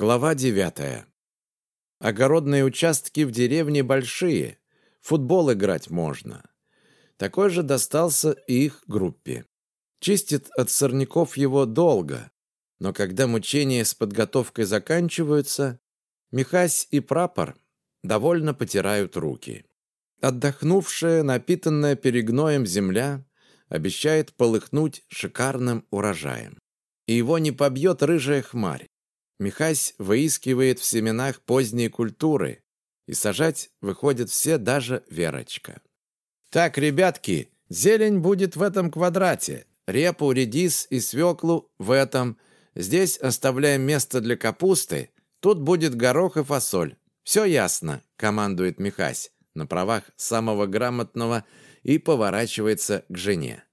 Глава девятая. Огородные участки в деревне большие, футбол играть можно. Такой же достался и их группе. Чистит от сорняков его долго, но когда мучения с подготовкой заканчиваются, Михась и прапор довольно потирают руки. Отдохнувшая, напитанная перегноем земля обещает полыхнуть шикарным урожаем. И его не побьет рыжая хмарь. Михась выискивает в семенах поздние культуры, и сажать выходят все, даже Верочка. «Так, ребятки, зелень будет в этом квадрате, репу, редис и свеклу в этом. Здесь оставляем место для капусты, тут будет горох и фасоль. Все ясно», — командует Михась на правах самого грамотного и поворачивается к жене.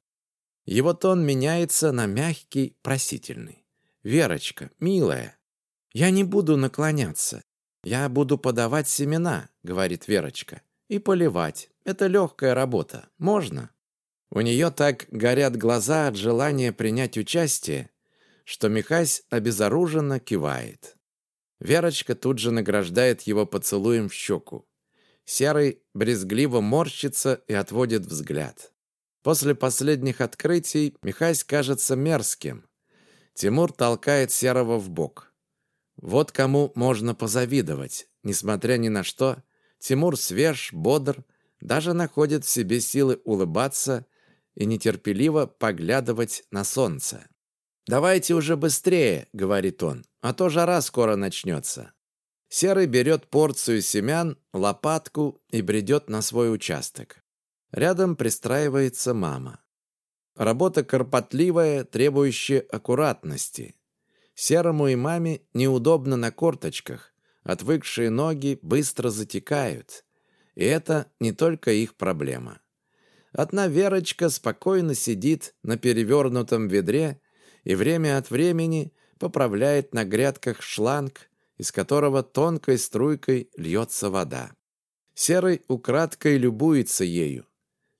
Его тон меняется на мягкий, просительный. «Верочка, милая, «Я не буду наклоняться. Я буду подавать семена», — говорит Верочка. «И поливать. Это легкая работа. Можно?» У нее так горят глаза от желания принять участие, что Михась обезоруженно кивает. Верочка тут же награждает его поцелуем в щеку. Серый брезгливо морщится и отводит взгляд. После последних открытий Михась кажется мерзким. Тимур толкает Серого в бок. Вот кому можно позавидовать. Несмотря ни на что, Тимур свеж, бодр, даже находит в себе силы улыбаться и нетерпеливо поглядывать на солнце. «Давайте уже быстрее», — говорит он, — «а то жара скоро начнется». Серый берет порцию семян, лопатку и бредет на свой участок. Рядом пристраивается мама. Работа кропотливая, требующая аккуратности. Серому и маме неудобно на корточках. Отвыкшие ноги быстро затекают. И это не только их проблема. Одна Верочка спокойно сидит на перевернутом ведре и время от времени поправляет на грядках шланг, из которого тонкой струйкой льется вода. Серый украдкой любуется ею.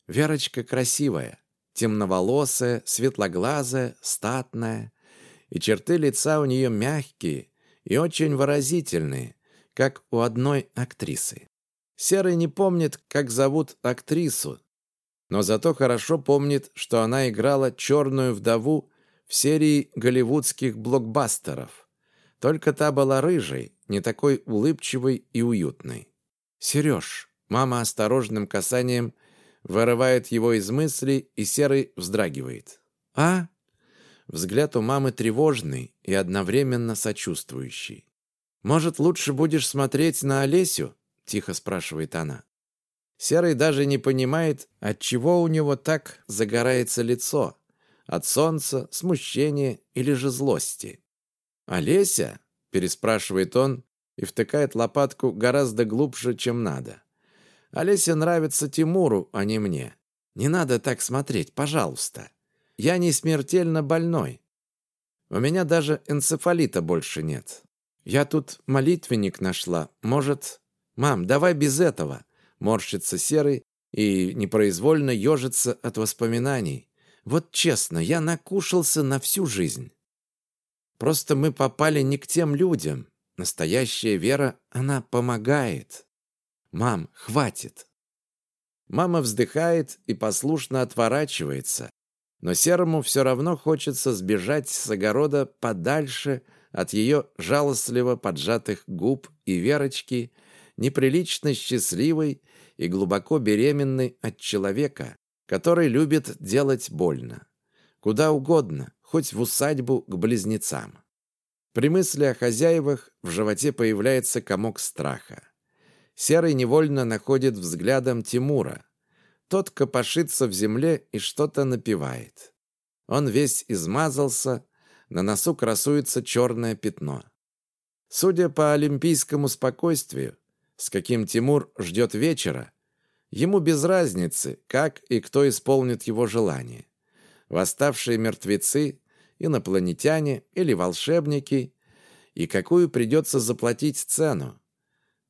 Верочка красивая, темноволосая, светлоглазая, статная, и черты лица у нее мягкие и очень выразительные, как у одной актрисы. Серый не помнит, как зовут актрису, но зато хорошо помнит, что она играла черную вдову в серии голливудских блокбастеров. Только та была рыжей, не такой улыбчивой и уютной. «Сереж!» Мама осторожным касанием вырывает его из мыслей, и Серый вздрагивает. «А?» Взгляд у мамы тревожный и одновременно сочувствующий. «Может, лучше будешь смотреть на Олесю?» – тихо спрашивает она. Серый даже не понимает, от чего у него так загорается лицо. От солнца, смущения или же злости. «Олеся?» – переспрашивает он и втыкает лопатку гораздо глубже, чем надо. «Олеся нравится Тимуру, а не мне. Не надо так смотреть, пожалуйста». Я не смертельно больной. У меня даже энцефалита больше нет. Я тут молитвенник нашла. Может... Мам, давай без этого. Морщится серый и непроизвольно ежится от воспоминаний. Вот честно, я накушался на всю жизнь. Просто мы попали не к тем людям. Настоящая вера, она помогает. Мам, хватит. Мама вздыхает и послушно отворачивается, но Серому все равно хочется сбежать с огорода подальше от ее жалостливо поджатых губ и Верочки, неприлично счастливой и глубоко беременной от человека, который любит делать больно. Куда угодно, хоть в усадьбу к близнецам. При мысли о хозяевах в животе появляется комок страха. Серый невольно находит взглядом Тимура, тот копошится в земле и что-то напевает. Он весь измазался, на носу красуется черное пятно. Судя по олимпийскому спокойствию, с каким Тимур ждет вечера, ему без разницы, как и кто исполнит его желание. Восставшие мертвецы, инопланетяне или волшебники, и какую придется заплатить цену.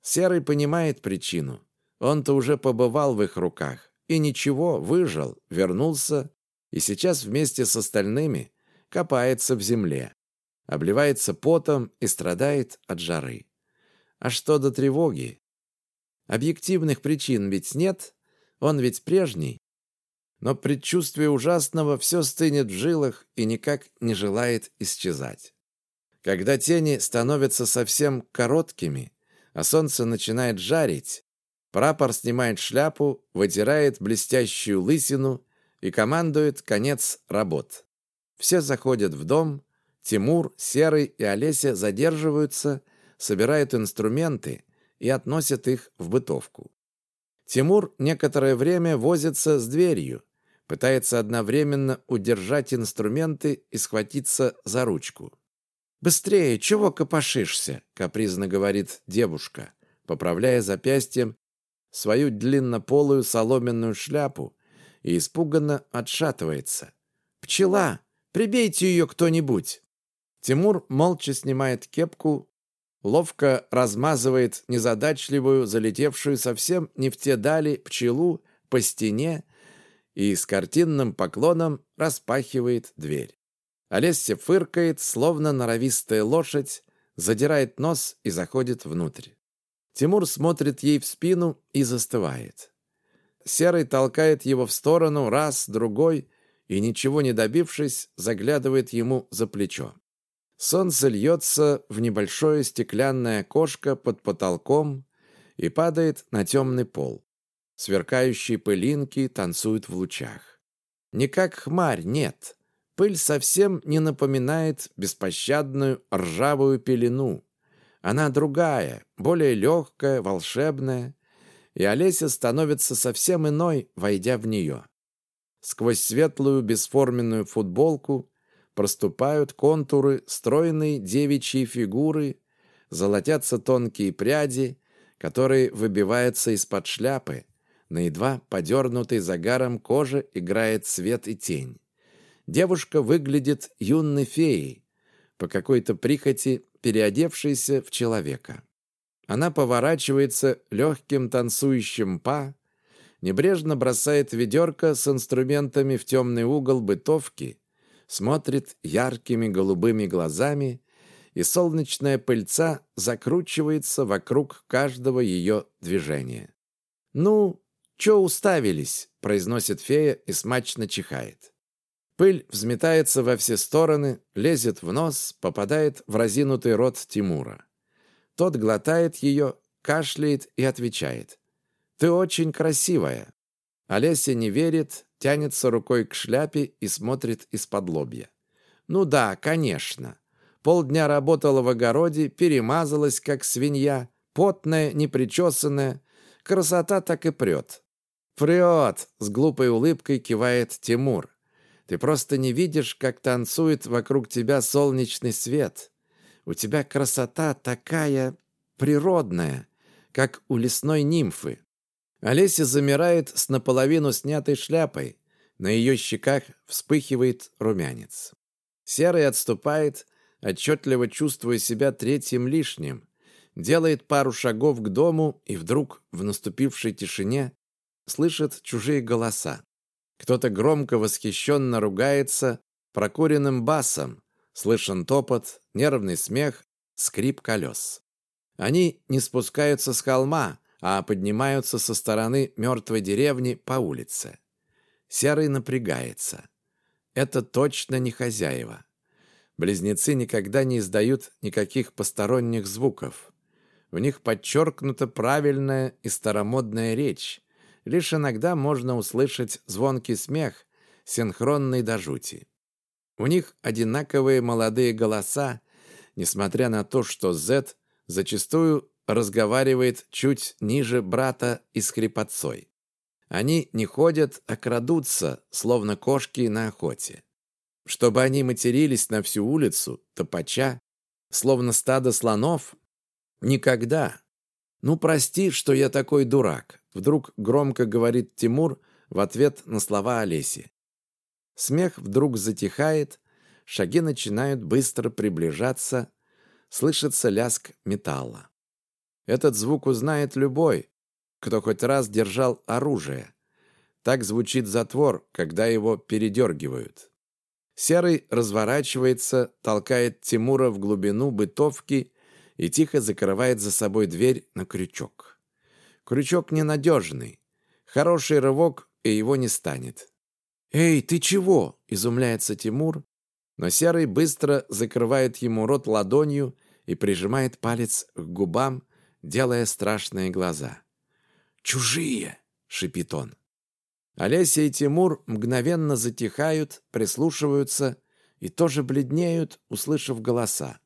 Серый понимает причину. Он-то уже побывал в их руках. И ничего, выжил, вернулся и сейчас вместе с остальными копается в земле. обливается потом и страдает от жары. А что до тревоги? Объективных причин ведь нет, он ведь прежний. Но предчувствие ужасного все стынет в жилах и никак не желает исчезать. Когда тени становятся совсем короткими, а солнце начинает жарить, прапор снимает шляпу, вытирает блестящую лысину и командует конец работ. Все заходят в дом, Тимур, Серый и Олеся задерживаются, собирают инструменты и относят их в бытовку. Тимур некоторое время возится с дверью, пытается одновременно удержать инструменты и схватиться за ручку. «Быстрее, чего копошишься?» — капризно говорит девушка, поправляя запястьем свою длиннополую соломенную шляпу и испуганно отшатывается. «Пчела! Прибейте ее кто-нибудь!» Тимур молча снимает кепку, ловко размазывает незадачливую, залетевшую совсем не в те дали пчелу по стене и с картинным поклоном распахивает дверь. Олеся фыркает, словно норовистая лошадь, задирает нос и заходит внутрь. Тимур смотрит ей в спину и застывает. Серый толкает его в сторону раз, другой, и, ничего не добившись, заглядывает ему за плечо. Солнце льется в небольшое стеклянное окошко под потолком и падает на темный пол. Сверкающие пылинки танцуют в лучах. Не как хмарь, нет. Пыль совсем не напоминает беспощадную ржавую пелену. Она другая, более легкая, волшебная, и Олеся становится совсем иной, войдя в нее. Сквозь светлую бесформенную футболку проступают контуры стройной девичьей фигуры, золотятся тонкие пряди, которые выбиваются из-под шляпы, на едва подернутой загаром коже играет свет и тень. Девушка выглядит юной феей, по какой-то прихоти переодевшейся в человека. Она поворачивается легким танцующим па, небрежно бросает ведерко с инструментами в темный угол бытовки смотрит яркими голубыми глазами, и солнечная пыльца закручивается вокруг каждого ее движения. «Ну, чё уставились?» — произносит фея и смачно чихает. Пыль взметается во все стороны, лезет в нос, попадает в разинутый рот Тимура. Тот глотает ее, кашляет и отвечает. «Ты очень красивая». Олеся не верит, тянется рукой к шляпе и смотрит из-под лобья. «Ну да, конечно. Полдня работала в огороде, перемазалась, как свинья, потная, непричесанная. Красота так и прет». «Прет!» — с глупой улыбкой кивает Тимур. «Ты просто не видишь, как танцует вокруг тебя солнечный свет. У тебя красота такая природная, как у лесной нимфы. Олеся замирает с наполовину снятой шляпой. На ее щеках вспыхивает румянец. Серый отступает, отчетливо чувствуя себя третьим лишним. Делает пару шагов к дому и вдруг в наступившей тишине слышит чужие голоса. Кто-то громко восхищенно ругается прокуренным басом. Слышен топот, нервный смех, скрип колес. Они не спускаются с холма, а поднимаются со стороны мертвой деревни по улице. Серый напрягается. Это точно не хозяева. Близнецы никогда не издают никаких посторонних звуков. У них подчеркнута правильная и старомодная речь. Лишь иногда можно услышать звонкий смех, синхронный до жути. У них одинаковые молодые голоса, несмотря на то, что Z зачастую разговаривает чуть ниже брата и скрипотцой. Они не ходят, а крадутся, словно кошки на охоте. Чтобы они матерились на всю улицу, топача, словно стадо слонов? Никогда. Ну, прости, что я такой дурак, вдруг громко говорит Тимур в ответ на слова Олеси. Смех вдруг затихает, шаги начинают быстро приближаться, слышится лязг металла. Этот звук узнает любой, кто хоть раз держал оружие. Так звучит затвор, когда его передергивают. Серый разворачивается, толкает Тимура в глубину бытовки и тихо закрывает за собой дверь на крючок. Крючок ненадежный. Хороший рывок, и его не станет. «Эй, ты чего?» – изумляется Тимур, но Серый быстро закрывает ему рот ладонью и прижимает палец к губам, делая страшные глаза. «Чужие!» — шипит он. Олеся и Тимур мгновенно затихают, прислушиваются и тоже бледнеют, услышав голоса.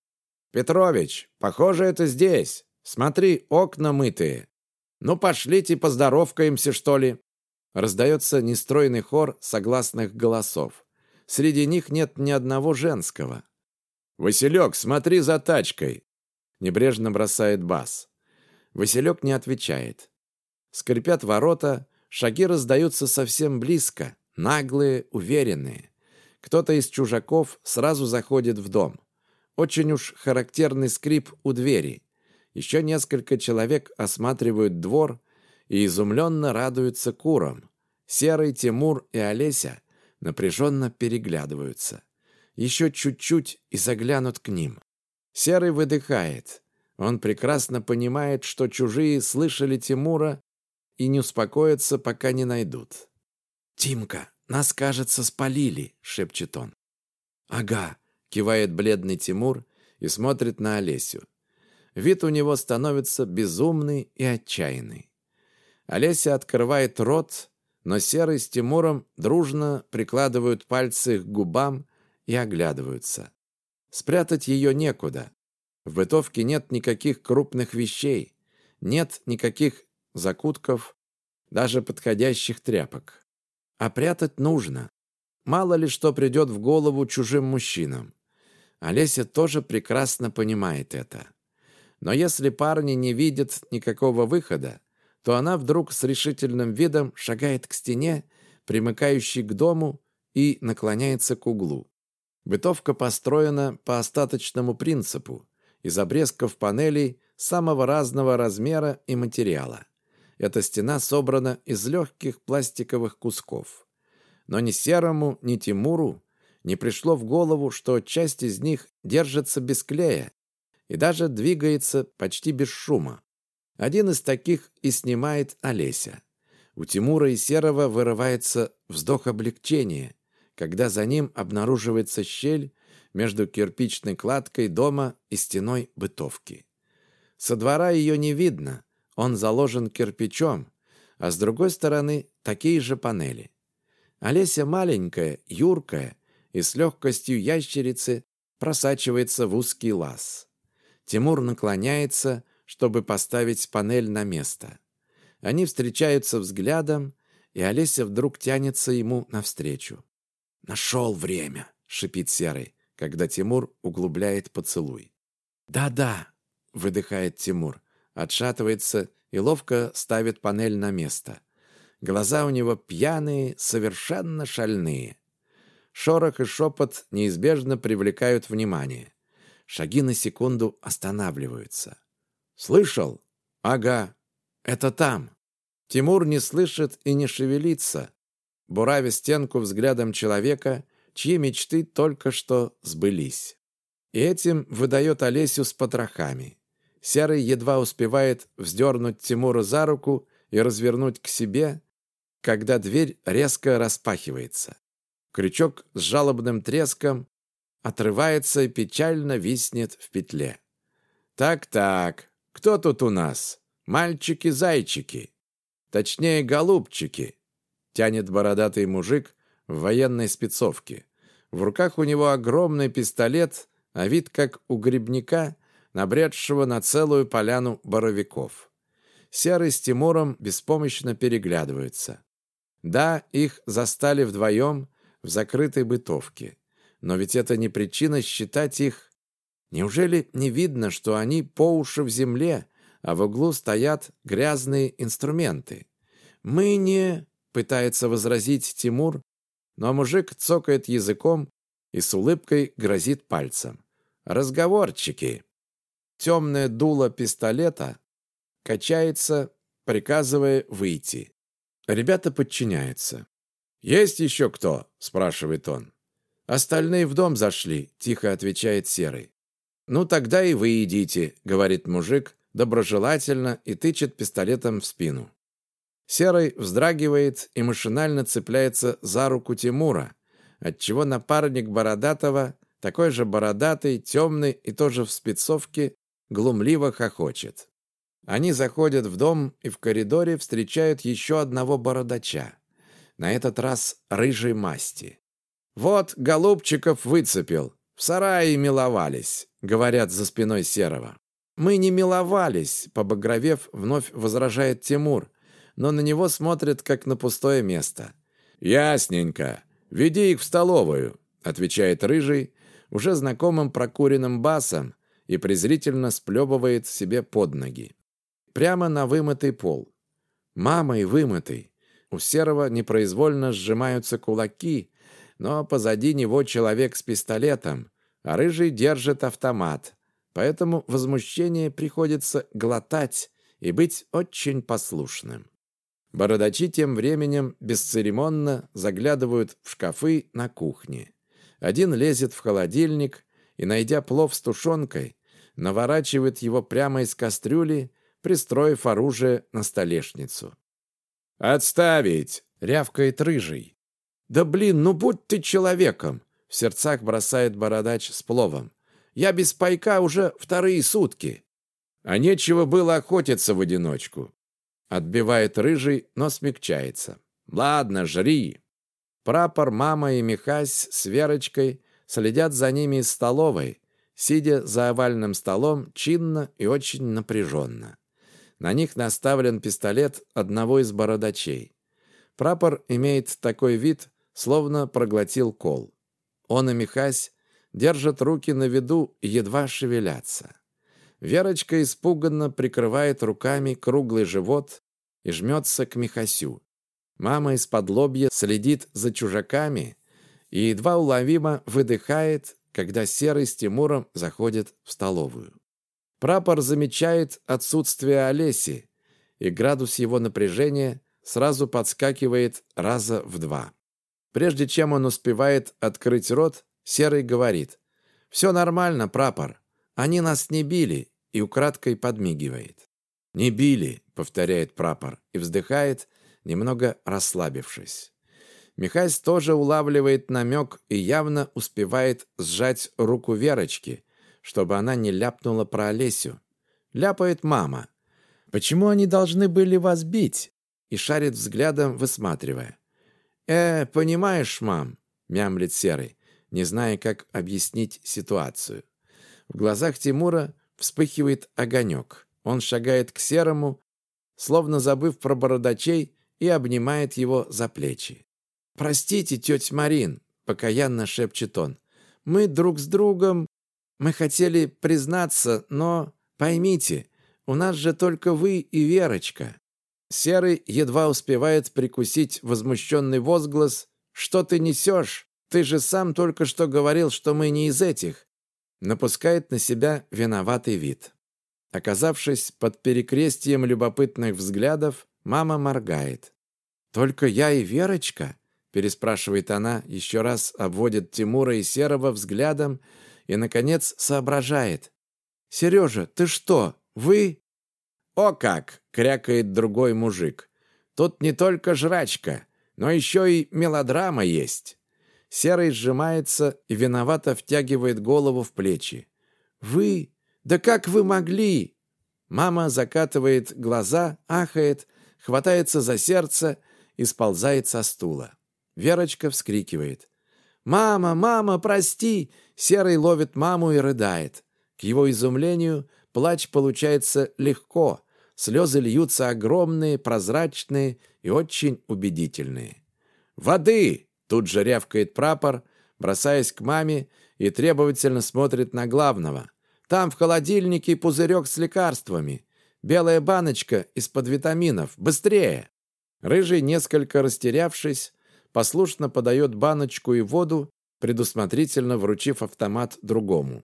«Петрович, похоже, это здесь. Смотри, окна мытые. Ну, пошлите, поздоровкаемся, что ли?» Раздается нестройный хор согласных голосов. Среди них нет ни одного женского. «Василек, смотри за тачкой!» Небрежно бросает бас. Василек не отвечает. Скрипят ворота, шаги раздаются совсем близко, наглые, уверенные. Кто-то из чужаков сразу заходит в дом. Очень уж характерный скрип у двери. Еще несколько человек осматривают двор и изумленно радуются курам. Серый, Тимур и Олеся напряженно переглядываются. Еще чуть-чуть и заглянут к ним. Серый выдыхает. Он прекрасно понимает, что чужие слышали Тимура и не успокоятся, пока не найдут. «Тимка, нас, кажется, спалили», — шепчет он. «Ага», — кивает бледный Тимур и смотрит на Олесю. Вид у него становится безумный и отчаянный. Олеся открывает рот, но Серый с Тимуром дружно прикладывают пальцы к губам и оглядываются. Спрятать ее некуда. В бытовке нет никаких крупных вещей, нет никаких закутков, даже подходящих тряпок. А прятать нужно. Мало ли что придет в голову чужим мужчинам. Олеся тоже прекрасно понимает это. Но если парни не видят никакого выхода, то она вдруг с решительным видом шагает к стене, примыкающей к дому, и наклоняется к углу. Бытовка построена по остаточному принципу, из обрезков панелей самого разного размера и материала. Эта стена собрана из легких пластиковых кусков. Но ни Серому, ни Тимуру не пришло в голову, что часть из них держится без клея и даже двигается почти без шума. Один из таких и снимает Олеся. У Тимура и Серого вырывается вздох облегчения, когда за ним обнаруживается щель между кирпичной кладкой дома и стеной бытовки. Со двора ее не видно, он заложен кирпичом, а с другой стороны такие же панели. Олеся маленькая, юркая и с легкостью ящерицы просачивается в узкий лаз. Тимур наклоняется, чтобы поставить панель на место. Они встречаются взглядом, и Олеся вдруг тянется ему навстречу. «Нашел время!» — шипит Серый, когда Тимур углубляет поцелуй. «Да-да!» — выдыхает Тимур, отшатывается и ловко ставит панель на место. Глаза у него пьяные, совершенно шальные. Шорох и шепот неизбежно привлекают внимание. Шаги на секунду останавливаются. «Слышал?» «Ага, это там». Тимур не слышит и не шевелится, буравя стенку взглядом человека, чьи мечты только что сбылись. И этим выдает Олесю с потрохами. Серый едва успевает вздернуть Тимура за руку и развернуть к себе, когда дверь резко распахивается. Крючок с жалобным треском отрывается и печально виснет в петле. «Так-так, кто тут у нас? Мальчики-зайчики. Точнее, голубчики. Тянет бородатый мужик в военной спецовке. В руках у него огромный пистолет, а вид как у грибника, набредшего на целую поляну боровиков. Серый с Тимуром беспомощно переглядываются. Да, их застали вдвоем в закрытой бытовке. Но ведь это не причина считать их Неужели не видно, что они по уши в земле, а в углу стоят грязные инструменты? «Мы не...» — пытается возразить Тимур, но мужик цокает языком и с улыбкой грозит пальцем. «Разговорчики!» Темное дуло пистолета качается, приказывая выйти. Ребята подчиняются. «Есть еще кто?» — спрашивает он. «Остальные в дом зашли», — тихо отвечает Серый. «Ну, тогда и вы идите», — говорит мужик, доброжелательно и тычет пистолетом в спину. Серый вздрагивает и машинально цепляется за руку Тимура, отчего напарник Бородатого, такой же бородатый, темный и тоже в спецовке, глумливо хохочет. Они заходят в дом и в коридоре встречают еще одного бородача. На этот раз рыжей масти. «Вот голубчиков выцепил. В сарае миловались», — говорят за спиной Серого. «Мы не миловались», — побагровев, вновь возражает Тимур, но на него смотрят, как на пустое место. «Ясненько. Веди их в столовую», — отвечает Рыжий, уже знакомым прокуренным басом, и презрительно сплебывает себе под ноги. Прямо на вымытый пол. Мама и вымытый. У Серого непроизвольно сжимаются кулаки, но позади него человек с пистолетом, а Рыжий держит автомат — поэтому возмущение приходится глотать и быть очень послушным. Бородачи тем временем бесцеремонно заглядывают в шкафы на кухне. Один лезет в холодильник и, найдя плов с тушенкой, наворачивает его прямо из кастрюли, пристроив оружие на столешницу. «Отставить!» — рявкает рыжий. «Да блин, ну будь ты человеком!» — в сердцах бросает бородач с пловом. Я без пайка уже вторые сутки. А нечего было охотиться в одиночку. Отбивает рыжий, но смягчается. Ладно, жри. Прапор, мама и Михась с Верочкой следят за ними из столовой, сидя за овальным столом чинно и очень напряженно. На них наставлен пистолет одного из бородачей. Прапор имеет такой вид, словно проглотил кол. Он и Михась держат руки на виду едва шевелятся. Верочка испуганно прикрывает руками круглый живот и жмется к Михасю. Мама из-под лобья следит за чужаками и едва уловимо выдыхает, когда Серый с Тимуром заходят в столовую. Прапор замечает отсутствие Олеси, и градус его напряжения сразу подскакивает раза в два. Прежде чем он успевает открыть рот, Серый говорит. «Все нормально, прапор. Они нас не били», и украдкой подмигивает. «Не били», — повторяет прапор, и вздыхает, немного расслабившись. Михайс тоже улавливает намек и явно успевает сжать руку Верочки, чтобы она не ляпнула про Олесю. Ляпает мама. «Почему они должны были вас бить?» и шарит взглядом, высматривая. «Э, понимаешь, мам», — мямлит Серый, не зная, как объяснить ситуацию. В глазах Тимура вспыхивает огонек. Он шагает к Серому, словно забыв про бородачей, и обнимает его за плечи. «Простите, тетя Марин», — покаянно шепчет он. «Мы друг с другом... Мы хотели признаться, но поймите, у нас же только вы и Верочка». Серый едва успевает прикусить возмущенный возглас «Что ты несешь?» Ты же сам только что говорил, что мы не из этих. Напускает на себя виноватый вид. Оказавшись под перекрестием любопытных взглядов, мама моргает. «Только я и Верочка?» переспрашивает она, еще раз обводит Тимура и Серого взглядом и, наконец, соображает. «Сережа, ты что, вы?» «О как!» — крякает другой мужик. «Тут не только жрачка, но еще и мелодрама есть». Серый сжимается и виновато втягивает голову в плечи. «Вы? Да как вы могли?» Мама закатывает глаза, ахает, хватается за сердце и сползает со стула. Верочка вскрикивает. «Мама, мама, прости!» Серый ловит маму и рыдает. К его изумлению плач получается легко, слезы льются огромные, прозрачные и очень убедительные. «Воды!» Тут же рявкает прапор, бросаясь к маме и требовательно смотрит на главного. «Там в холодильнике пузырек с лекарствами. Белая баночка из-под витаминов. Быстрее!» Рыжий, несколько растерявшись, послушно подает баночку и воду, предусмотрительно вручив автомат другому.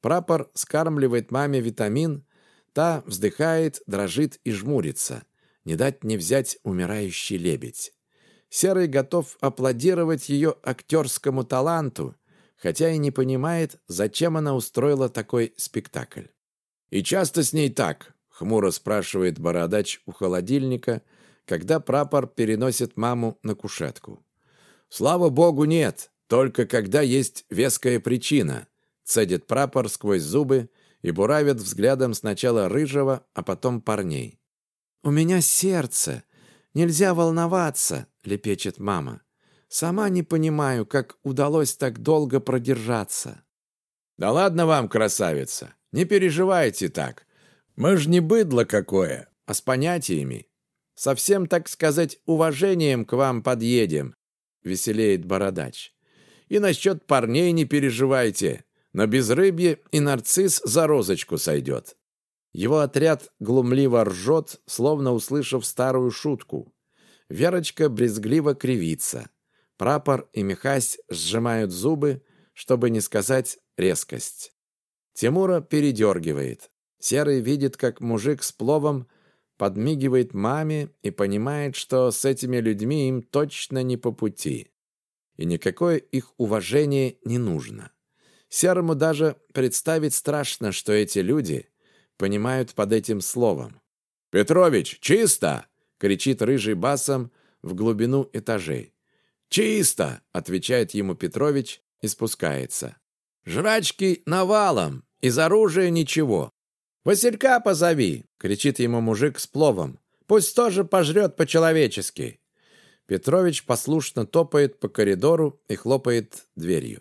Прапор скармливает маме витамин, та вздыхает, дрожит и жмурится. Не дать не взять умирающий лебедь. Серый готов аплодировать ее актерскому таланту, хотя и не понимает, зачем она устроила такой спектакль. «И часто с ней так?» — хмуро спрашивает бородач у холодильника, когда прапор переносит маму на кушетку. «Слава богу, нет, только когда есть веская причина», — цедит прапор сквозь зубы и буравит взглядом сначала рыжего, а потом парней. «У меня сердце. Нельзя волноваться», — лепечет мама. «Сама не понимаю, как удалось так долго продержаться». «Да ладно вам, красавица, не переживайте так. Мы ж не быдло какое, а с понятиями. Совсем, так сказать, уважением к вам подъедем», — веселеет бородач. «И насчет парней не переживайте. На безрыбье и нарцисс за розочку сойдет». Его отряд глумливо ржет, словно услышав старую шутку. Верочка брезгливо кривится. Прапор и Михась сжимают зубы, чтобы не сказать резкость. Тимура передергивает. Серый видит, как мужик с пловом подмигивает маме и понимает, что с этими людьми им точно не по пути. И никакое их уважение не нужно. Серому даже представить страшно, что эти люди понимают под этим словом. «Петрович, чисто!» — кричит рыжий басом в глубину этажей. «Чисто!» — отвечает ему Петрович и спускается. «Жрачки навалом, из оружия ничего. Василька позови!» — кричит ему мужик с пловом. «Пусть тоже пожрет по-человечески!» Петрович послушно топает по коридору и хлопает дверью.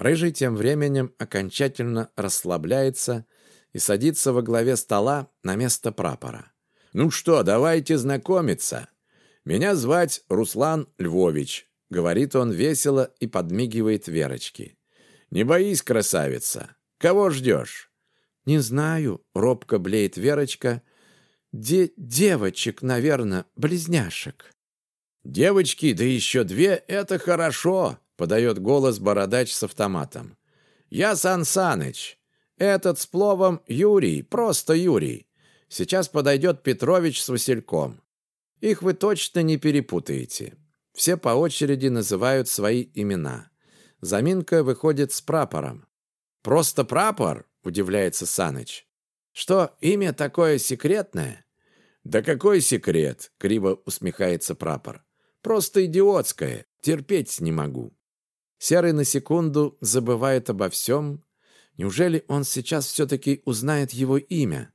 Рыжий тем временем окончательно расслабляется и садится во главе стола на место прапора. «Ну что, давайте знакомиться. Меня звать Руслан Львович», — говорит он весело и подмигивает Верочке. «Не боись, красавица. Кого ждешь?» «Не знаю», — робко блеет Верочка. Де «Девочек, наверное, близняшек». «Девочки, да еще две — это хорошо», подает голос бородач с автоматом. «Я Сан Саныч. Этот с пловом Юрий, просто Юрий. Сейчас подойдет Петрович с Васильком. Их вы точно не перепутаете. Все по очереди называют свои имена. Заминка выходит с прапором. «Просто прапор?» – удивляется Саныч. «Что, имя такое секретное?» «Да какой секрет?» – криво усмехается прапор. «Просто идиотское. Терпеть не могу». Серый на секунду забывает обо всем. Неужели он сейчас все-таки узнает его имя?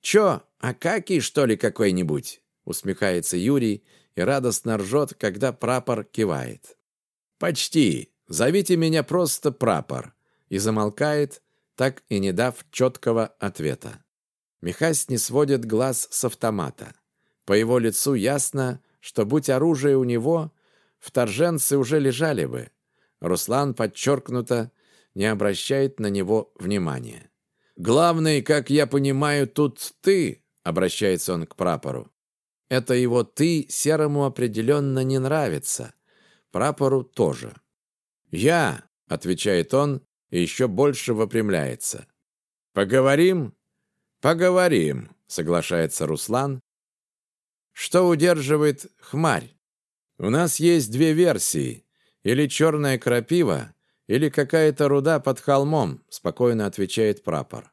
«Че, Акакий, что ли, какой-нибудь?» усмехается Юрий и радостно ржет, когда прапор кивает. «Почти. Зовите меня просто прапор». И замолкает, так и не дав четкого ответа. Михась не сводит глаз с автомата. По его лицу ясно, что будь оружие у него, вторженцы уже лежали бы. Руслан подчеркнуто не обращает на него внимания. «Главный, как я понимаю, тут ты», — обращается он к прапору. Это его «ты» Серому определенно не нравится. Прапору тоже. «Я», — отвечает он и еще больше выпрямляется. «Поговорим?» «Поговорим», — соглашается Руслан. «Что удерживает хмарь? У нас есть две версии. Или черная крапива, или какая-то руда под холмом», спокойно отвечает прапор.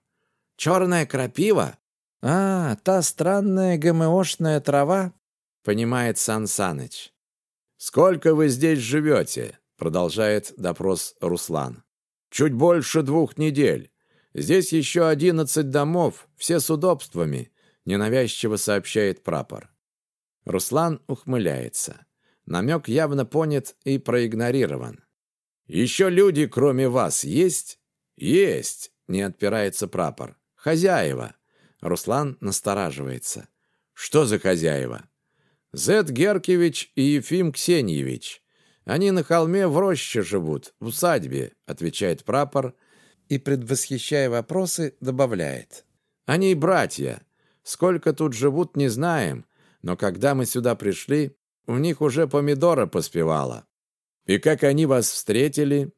«Черная крапива? А, та странная ГМОшная трава?» понимает Сан Саныч. «Сколько вы здесь живете?» продолжает допрос Руслан. «Чуть больше двух недель. Здесь еще одиннадцать домов, все с удобствами», ненавязчиво сообщает прапор. Руслан ухмыляется. Намек явно понят и проигнорирован. «Еще люди, кроме вас, есть?» «Есть!» — не отпирается прапор. «Хозяева!» Руслан настораживается. «Что за хозяева?» «Зет Геркевич и Ефим Ксеньевич. Они на холме в роще живут, в усадьбе», — отвечает прапор и, предвосхищая вопросы, добавляет. «Они братья. Сколько тут живут, не знаем, но когда мы сюда пришли, у них уже помидора поспевала. И как они вас встретили?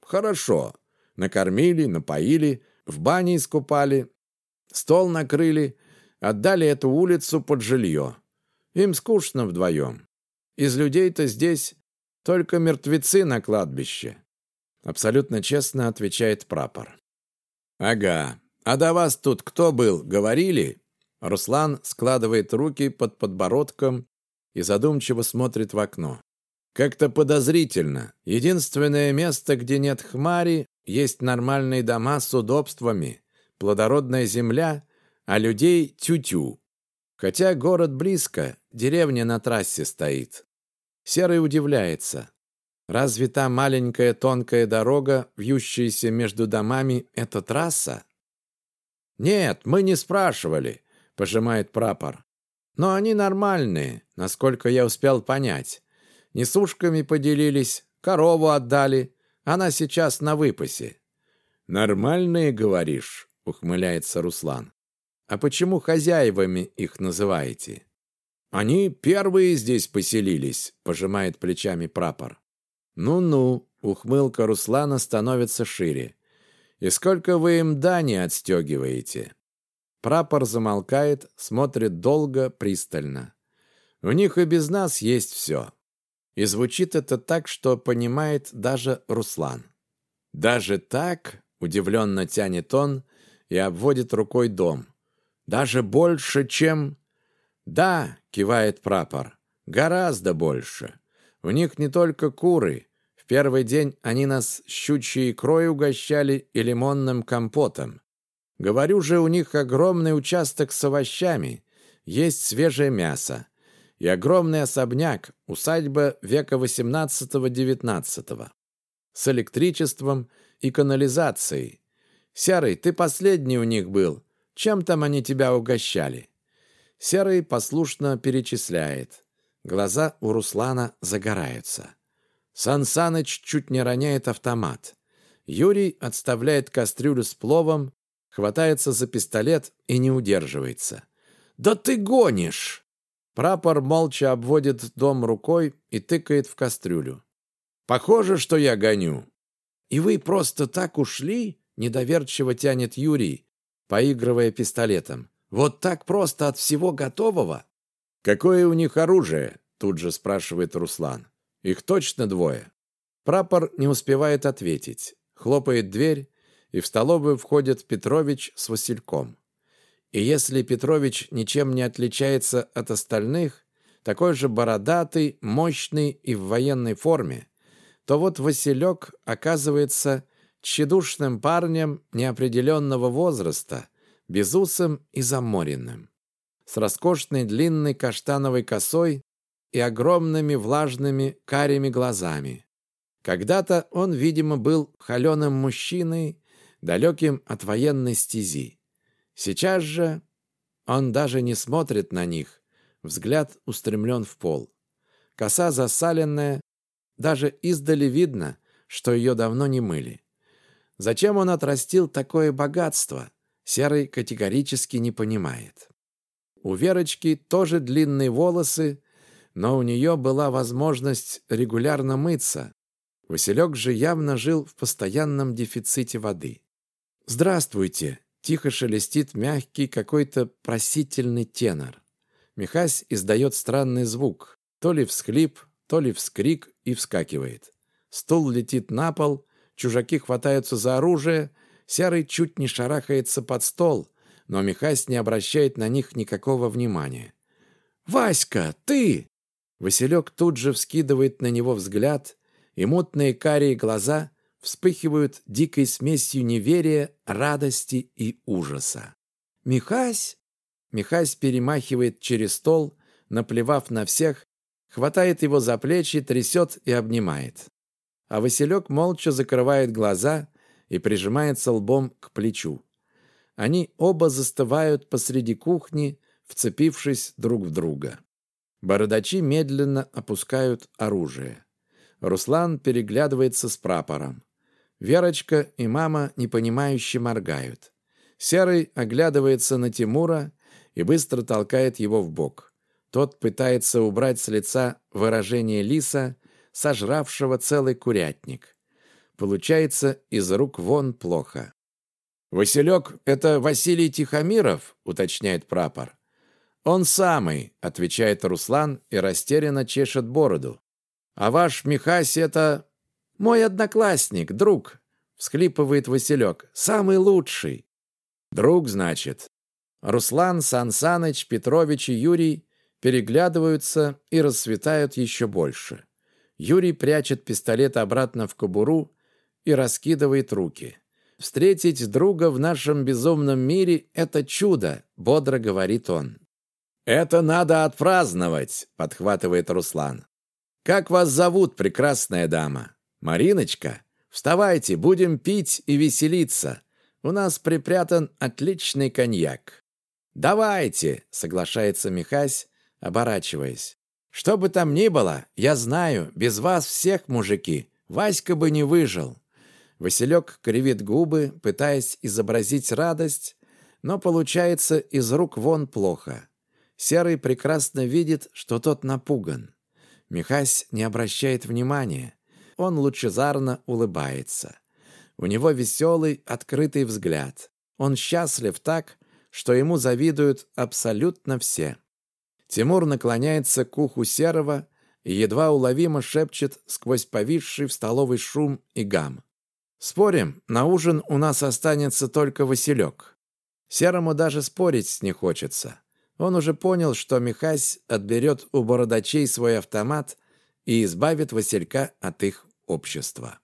Хорошо. Накормили, напоили, в бане искупали, стол накрыли, отдали эту улицу под жилье. Им скучно вдвоем. Из людей-то здесь только мертвецы на кладбище. Абсолютно честно отвечает прапор. Ага. А до вас тут кто был, говорили? Руслан складывает руки под подбородком и задумчиво смотрит в окно. Как-то подозрительно. Единственное место, где нет хмари, есть нормальные дома с удобствами, плодородная земля, а людей тю-тю. Хотя город близко, деревня на трассе стоит. Серый удивляется. Разве та маленькая тонкая дорога, вьющаяся между домами, это трасса? Нет, мы не спрашивали, пожимает прапор. Но они нормальные, насколько я успел понять. Несушками поделились, корову отдали. Она сейчас на выпасе». «Нормальные, говоришь?» — ухмыляется Руслан. «А почему хозяевами их называете?» «Они первые здесь поселились», — пожимает плечами прапор. «Ну-ну», — ухмылка Руслана становится шире. «И сколько вы им дани отстегиваете?» Прапор замолкает, смотрит долго, пристально. «У них и без нас есть все. И звучит это так, что понимает даже Руслан. «Даже так?» – удивленно тянет он и обводит рукой дом. «Даже больше, чем...» «Да», – кивает прапор, – «гораздо больше. У них не только куры. В первый день они нас щучьей икрой угощали и лимонным компотом. Говорю же, у них огромный участок с овощами, есть свежее мясо и огромный особняк, усадьба века XVIII-XIX, с электричеством и канализацией. Серый, ты последний у них был. Чем там они тебя угощали?» Серый послушно перечисляет. Глаза у Руслана загораются. Сан Саныч чуть не роняет автомат. Юрий отставляет кастрюлю с пловом, хватается за пистолет и не удерживается. «Да ты гонишь!» Прапор молча обводит дом рукой и тыкает в кастрюлю. «Похоже, что я гоню». «И вы просто так ушли?» – недоверчиво тянет Юрий, поигрывая пистолетом. «Вот так просто от всего готового?» «Какое у них оружие?» – тут же спрашивает Руслан. «Их точно двое?» Прапор не успевает ответить. Хлопает дверь, и в столовую входит Петрович с Васильком. И если Петрович ничем не отличается от остальных, такой же бородатый, мощный и в военной форме, то вот Василек оказывается тщедушным парнем неопределенного возраста, безусым и заморенным, с роскошной длинной каштановой косой и огромными влажными карими глазами. Когда-то он, видимо, был холеным мужчиной, далеким от военной стези. Сейчас же он даже не смотрит на них, взгляд устремлен в пол. Коса засаленная, даже издали видно, что ее давно не мыли. Зачем он отрастил такое богатство, Серый категорически не понимает. У Верочки тоже длинные волосы, но у нее была возможность регулярно мыться. Василек же явно жил в постоянном дефиците воды. «Здравствуйте!» Тихо шелестит мягкий какой-то просительный тенор. Михась издает странный звук. То ли всхлип, то ли вскрик и вскакивает. Стул летит на пол, чужаки хватаются за оружие, Серый чуть не шарахается под стол, но Михась не обращает на них никакого внимания. «Васька, ты!» Василек тут же вскидывает на него взгляд, и мутные карие глаза вспыхивают дикой смесью неверия, радости и ужаса. «Михась!» Михась перемахивает через стол, наплевав на всех, хватает его за плечи, трясет и обнимает. А Василек молча закрывает глаза и прижимается лбом к плечу. Они оба застывают посреди кухни, вцепившись друг в друга. Бородачи медленно опускают оружие. Руслан переглядывается с прапором. Верочка и мама непонимающе моргают. Серый оглядывается на Тимура и быстро толкает его в бок. Тот пытается убрать с лица выражение лиса, сожравшего целый курятник. Получается из рук вон плохо. «Василек — это Василий Тихомиров?» — уточняет прапор. «Он самый», — отвечает Руслан и растерянно чешет бороду. «А ваш Михась — это...» «Мой одноклассник, друг!» — всхлипывает Василек. «Самый лучший!» «Друг, значит?» Руслан, Сан Саныч, Петрович и Юрий переглядываются и расцветают еще больше. Юрий прячет пистолет обратно в кобуру и раскидывает руки. «Встретить друга в нашем безумном мире — это чудо», — бодро говорит он. «Это надо отпраздновать», — подхватывает Руслан. «Как вас зовут, прекрасная дама? Мариночка? Вставайте, будем пить и веселиться. У нас припрятан отличный коньяк». «Давайте», — соглашается Михась, оборачиваясь. «Что бы там ни было, я знаю, без вас всех, мужики, Васька бы не выжил». Василек кривит губы, пытаясь изобразить радость, но получается из рук вон плохо. Серый прекрасно видит, что тот напуган. Михась не обращает внимания. Он лучезарно улыбается. У него веселый, открытый взгляд. Он счастлив так, что ему завидуют абсолютно все. Тимур наклоняется к уху Серого и едва уловимо шепчет сквозь повисший в столовой шум и гам. «Спорим, на ужин у нас останется только Василек». Серому даже спорить не хочется. Он уже понял, что Михась отберет у бородачей свой автомат и избавит Василька от их общества.